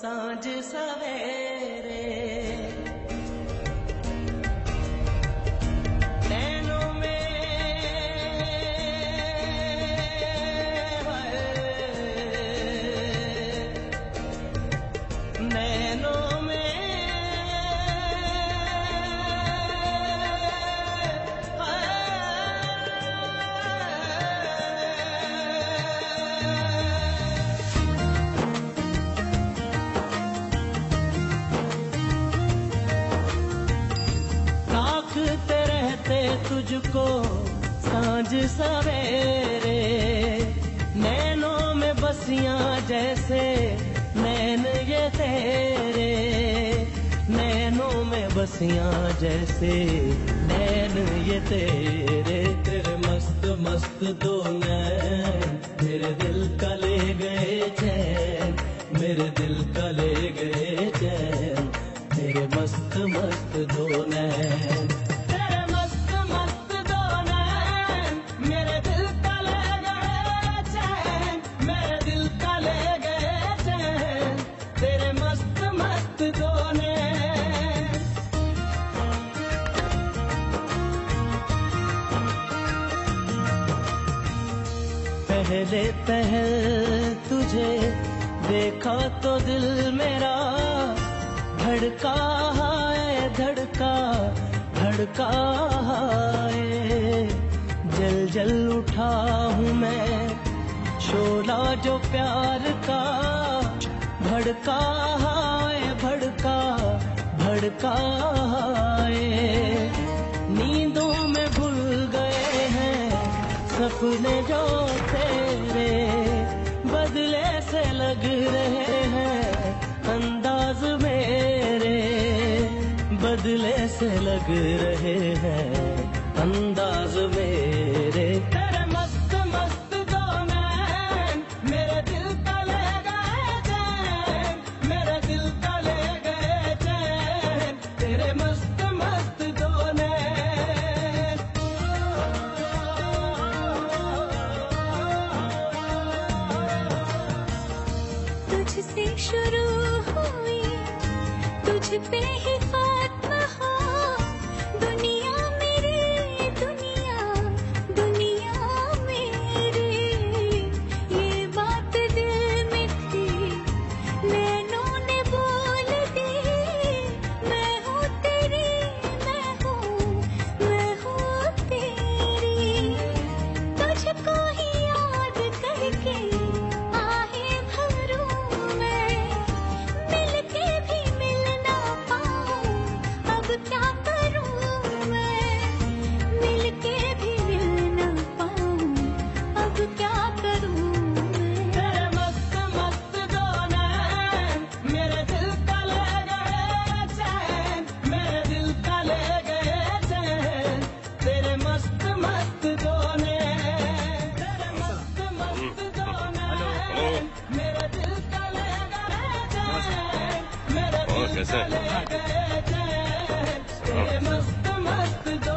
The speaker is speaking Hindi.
सांझ सवे तुझको साँझ सवेरे, नैनों में बसियाँ जैसे नैन ये तेरे, नैनों में बसियाँ जैसे नैन ये तेरे। तेरे मस्त मस्त दो नैन दिल का ले गए चैन, मेरे दिल का ले गए चैन, मेरे मस्त मस्त दो नैन। पहले पहल तुझे, देखा तो दिल मेरा। धड़का है, धड़का धड़का है। जल जल उठा हूँ मैं, शोला जो प्यार का। भड़का है, भड़का भड़का सपने जो तेरे बदले से लग रहे हैं, अंदाज मेरे बदले से लग रहे हैं, अंदाज मेरे तुझ पे ही Yes, yes, yes. Oh.